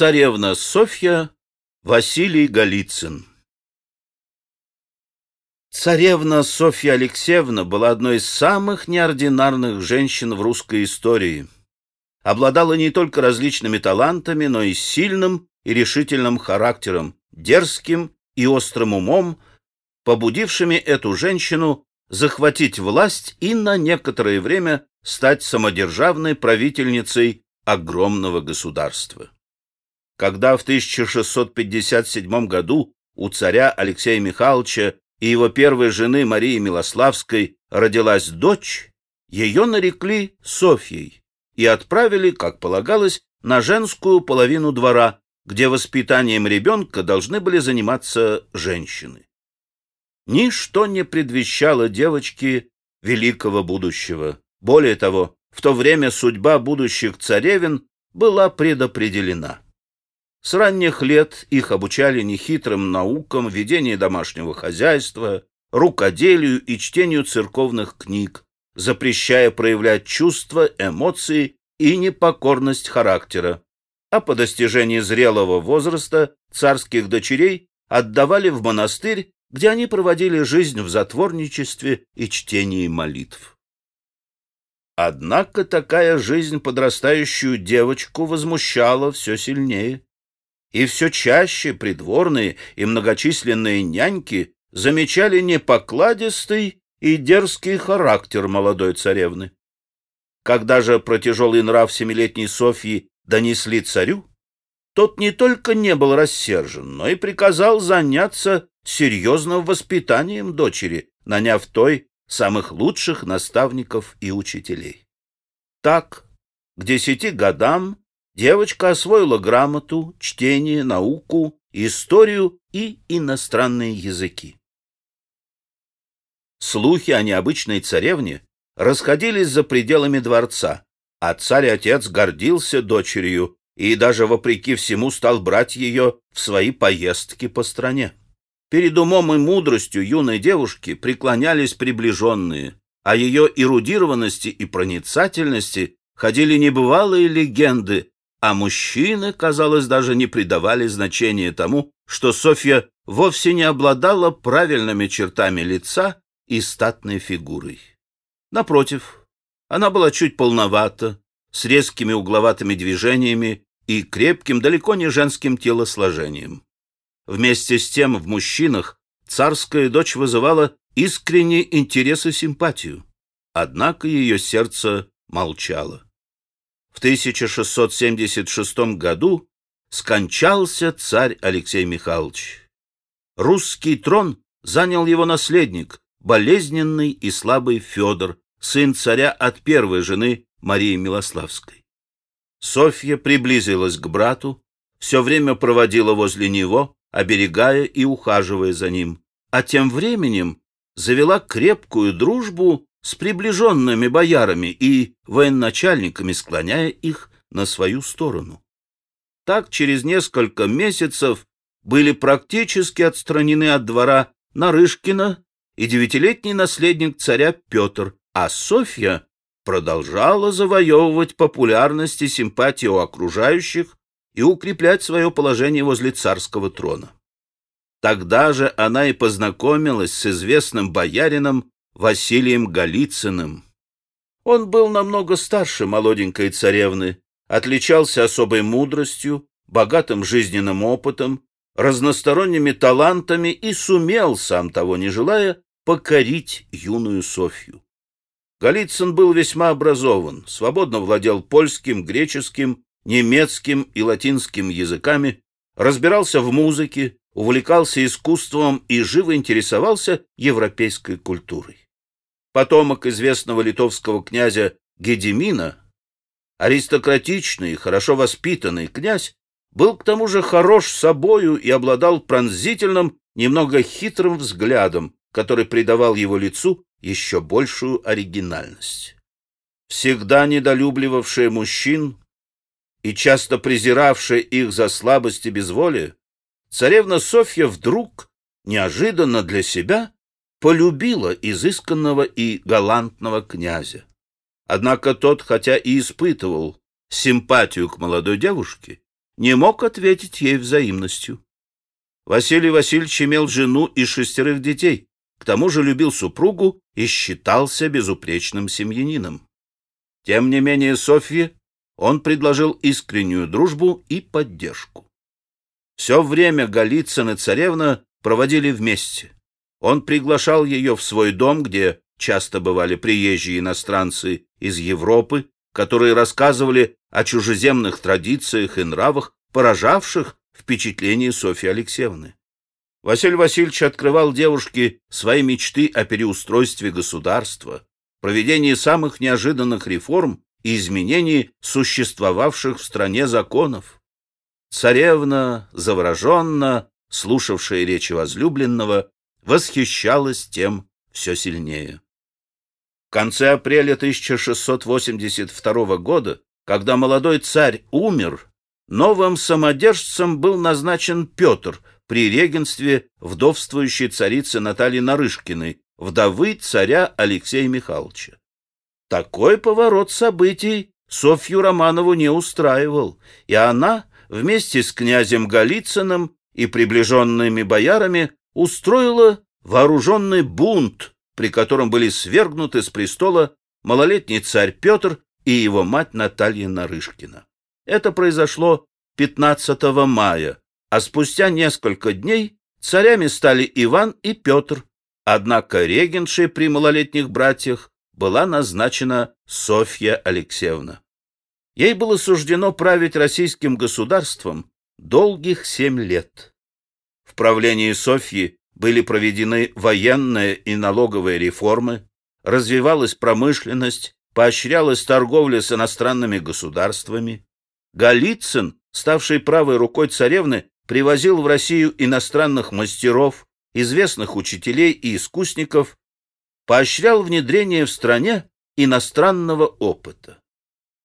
Царевна Софья, Василий Голицын Царевна Софья Алексеевна была одной из самых неординарных женщин в русской истории. Обладала не только различными талантами, но и сильным и решительным характером, дерзким и острым умом, побудившими эту женщину захватить власть и на некоторое время стать самодержавной правительницей огромного государства. Когда в 1657 году у царя Алексея Михайловича и его первой жены Марии Милославской родилась дочь, ее нарекли Софьей и отправили, как полагалось, на женскую половину двора, где воспитанием ребенка должны были заниматься женщины. Ничто не предвещало девочке великого будущего. Более того, в то время судьба будущих царевин была предопределена. С ранних лет их обучали нехитрым наукам ведения домашнего хозяйства, рукоделию и чтению церковных книг, запрещая проявлять чувства, эмоции и непокорность характера. А по достижении зрелого возраста царских дочерей отдавали в монастырь, где они проводили жизнь в затворничестве и чтении молитв. Однако такая жизнь подрастающую девочку возмущала все сильнее. И все чаще придворные и многочисленные няньки замечали непокладистый и дерзкий характер молодой царевны. Когда же про тяжелый нрав семилетней Софьи донесли царю, тот не только не был рассержен, но и приказал заняться серьезным воспитанием дочери, наняв той самых лучших наставников и учителей. Так, к десяти годам девочка освоила грамоту, чтение, науку, историю и иностранные языки. Слухи о необычной царевне расходились за пределами дворца, а царь-отец гордился дочерью и даже вопреки всему стал брать ее в свои поездки по стране. Перед умом и мудростью юной девушки преклонялись приближенные, а ее эрудированности и проницательности ходили небывалые легенды, а мужчины, казалось, даже не придавали значения тому, что Софья вовсе не обладала правильными чертами лица и статной фигурой. Напротив, она была чуть полновата, с резкими угловатыми движениями и крепким, далеко не женским телосложением. Вместе с тем в мужчинах царская дочь вызывала искренний интерес и симпатию. Однако ее сердце молчало. В 1676 году скончался царь Алексей Михайлович. Русский трон занял его наследник, болезненный и слабый Федор, сын царя от первой жены Марии Милославской. Софья приблизилась к брату, все время проводила возле него, оберегая и ухаживая за ним, а тем временем завела крепкую дружбу с приближенными боярами и военачальниками, склоняя их на свою сторону. Так через несколько месяцев были практически отстранены от двора Нарышкина и девятилетний наследник царя Петр, а Софья продолжала завоевывать популярность и симпатию окружающих и укреплять свое положение возле царского трона. Тогда же она и познакомилась с известным боярином Василием Голицыным. Он был намного старше молоденькой царевны, отличался особой мудростью, богатым жизненным опытом, разносторонними талантами и сумел, сам того не желая, покорить юную Софью. Голицын был весьма образован, свободно владел польским, греческим немецким и латинским языками, разбирался в музыке, увлекался искусством и живо интересовался европейской культурой. Потомок известного литовского князя Гедемина, аристократичный, хорошо воспитанный князь, был к тому же хорош собою и обладал пронзительным, немного хитрым взглядом, который придавал его лицу еще большую оригинальность. Всегда недолюбливавшая мужчин, и часто презиравшая их за слабость и безволие, царевна Софья вдруг, неожиданно для себя, полюбила изысканного и галантного князя. Однако тот, хотя и испытывал симпатию к молодой девушке, не мог ответить ей взаимностью. Василий Васильевич имел жену и шестерых детей, к тому же любил супругу и считался безупречным семьянином. Тем не менее Софье он предложил искреннюю дружбу и поддержку. Все время Голицын и царевна проводили вместе. Он приглашал ее в свой дом, где часто бывали приезжие иностранцы из Европы, которые рассказывали о чужеземных традициях и нравах, поражавших впечатление Софьи Алексеевны. Василий Васильевич открывал девушке свои мечты о переустройстве государства, проведении самых неожиданных реформ и изменении существовавших в стране законов. Царевна, завороженно слушавшая речи возлюбленного, восхищалась тем все сильнее. В конце апреля 1682 года, когда молодой царь умер, новым самодержцем был назначен Петр при регенстве вдовствующей царицы Натальи Нарышкиной, вдовы царя Алексея Михайловича. Такой поворот событий Софью Романову не устраивал, и она вместе с князем Голицыным и приближенными боярами устроила вооруженный бунт, при котором были свергнуты с престола малолетний царь Петр и его мать Наталья Нарышкина. Это произошло 15 мая, а спустя несколько дней царями стали Иван и Петр, однако регеншей при малолетних братьях была назначена Софья Алексеевна. Ей было суждено править российским государством долгих семь лет. Правлении Софьи были проведены военные и налоговые реформы, развивалась промышленность, поощрялась торговля с иностранными государствами. Голицын, ставший правой рукой царевны, привозил в Россию иностранных мастеров, известных учителей и искусников, поощрял внедрение в стране иностранного опыта.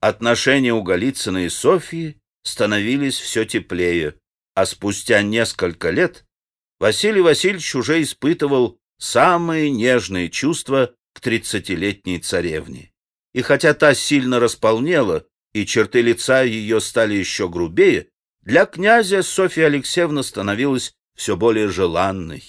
Отношения у Голицына и Софьи становились все теплее, а спустя несколько лет Василий Васильевич уже испытывал самые нежные чувства к тридцатилетней царевне. И хотя та сильно располнела, и черты лица ее стали еще грубее, для князя Софья Алексеевна становилась все более желанной.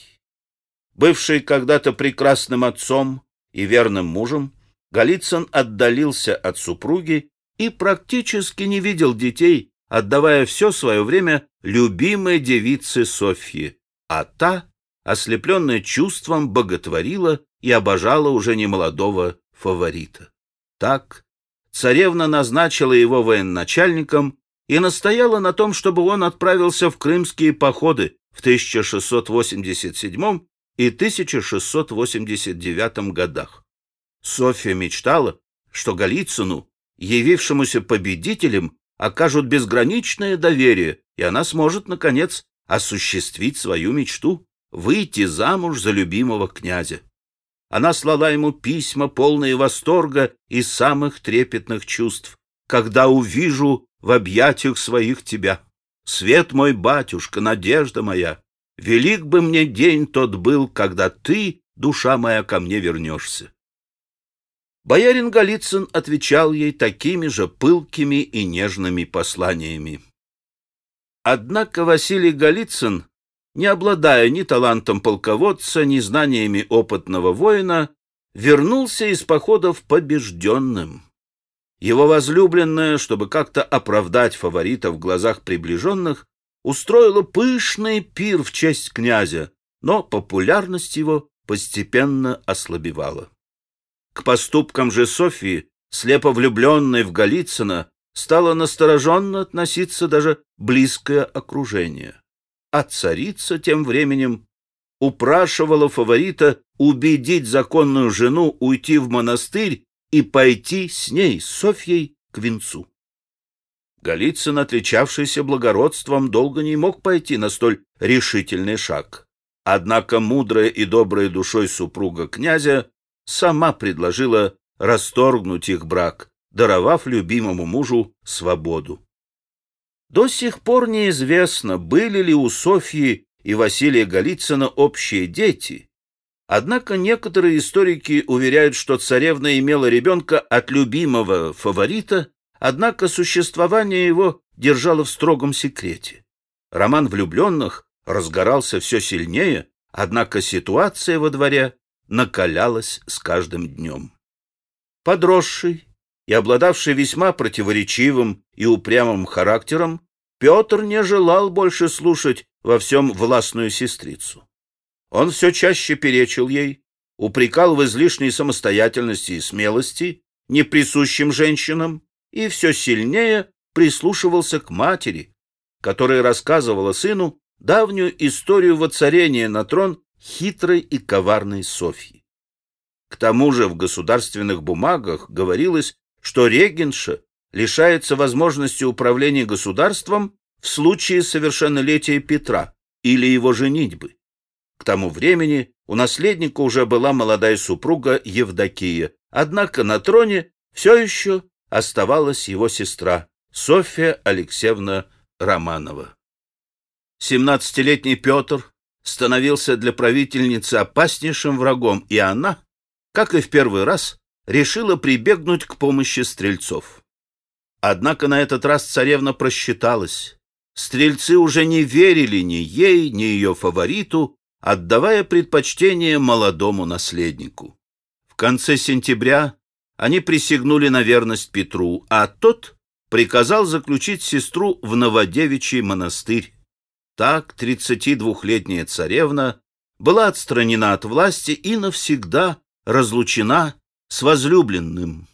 Бывший когда-то прекрасным отцом и верным мужем, Голицын отдалился от супруги и практически не видел детей, отдавая все свое время любимой девице Софье, а та, ослепленная чувством, боготворила и обожала уже немолодого фаворита. Так царевна назначила его военачальником и настояла на том, чтобы он отправился в крымские походы в 1687 и 1689 годах. Софья мечтала, что Голицыну, явившемуся победителем, окажут безграничное доверие, и она сможет, наконец, осуществить свою мечту — выйти замуж за любимого князя. Она слала ему письма, полные восторга и самых трепетных чувств. «Когда увижу в объятиях своих тебя, свет мой батюшка, надежда моя, велик бы мне день тот был, когда ты, душа моя, ко мне вернешься». Боярин Голицын отвечал ей такими же пылкими и нежными посланиями. Однако Василий Голицын, не обладая ни талантом полководца, ни знаниями опытного воина, вернулся из походов побежденным. Его возлюбленная, чтобы как-то оправдать фаворита в глазах приближенных, устроила пышный пир в честь князя, но популярность его постепенно ослабевала. К поступкам же Софии, слепо влюбленной в Голицына, стало настороженно относиться даже близкое окружение. А царица тем временем упрашивала фаворита убедить законную жену уйти в монастырь и пойти с ней, Софьей, к венцу. Голицын, отличавшийся благородством, долго не мог пойти на столь решительный шаг. Однако мудрая и добрая душой супруга князя сама предложила расторгнуть их брак, даровав любимому мужу свободу. До сих пор неизвестно, были ли у Софьи и Василия Голицына общие дети, однако некоторые историки уверяют, что царевна имела ребенка от любимого фаворита, однако существование его держало в строгом секрете. Роман влюбленных разгорался все сильнее, однако ситуация во дворе накалялась с каждым днем. Подросший и обладавший весьма противоречивым и упрямым характером, Петр не желал больше слушать во всем властную сестрицу. Он все чаще перечил ей, упрекал в излишней самостоятельности и смелости, не присущим женщинам, и все сильнее прислушивался к матери, которая рассказывала сыну давнюю историю воцарения на трон хитрой и коварной Софьи. К тому же в государственных бумагах говорилось, что регенша лишается возможности управления государством в случае совершеннолетия Петра или его женитьбы. К тому времени у наследника уже была молодая супруга Евдокия, однако на троне все еще оставалась его сестра Софья Алексеевна Романова. Семнадцатилетний Петр становился для правительницы опаснейшим врагом, и она, как и в первый раз, решила прибегнуть к помощи стрельцов. Однако на этот раз царевна просчиталась. Стрельцы уже не верили ни ей, ни ее фавориту, отдавая предпочтение молодому наследнику. В конце сентября они присягнули на верность Петру, а тот приказал заключить сестру в Новодевичий монастырь. Так 32-летняя царевна была отстранена от власти и навсегда разлучена с возлюбленным.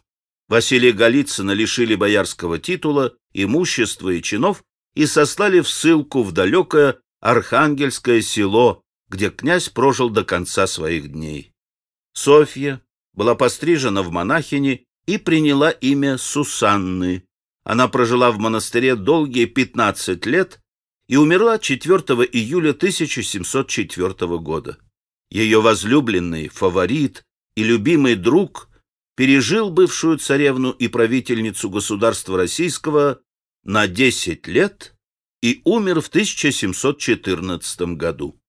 Василия Голицына лишили боярского титула, имущества и чинов и сослали в ссылку в далекое Архангельское село, где князь прожил до конца своих дней. Софья была пострижена в монахини и приняла имя Сусанны. Она прожила в монастыре долгие 15 лет и умерла 4 июля 1704 года. Ее возлюбленный, фаворит и любимый друг пережил бывшую царевну и правительницу государства российского на 10 лет и умер в 1714 году.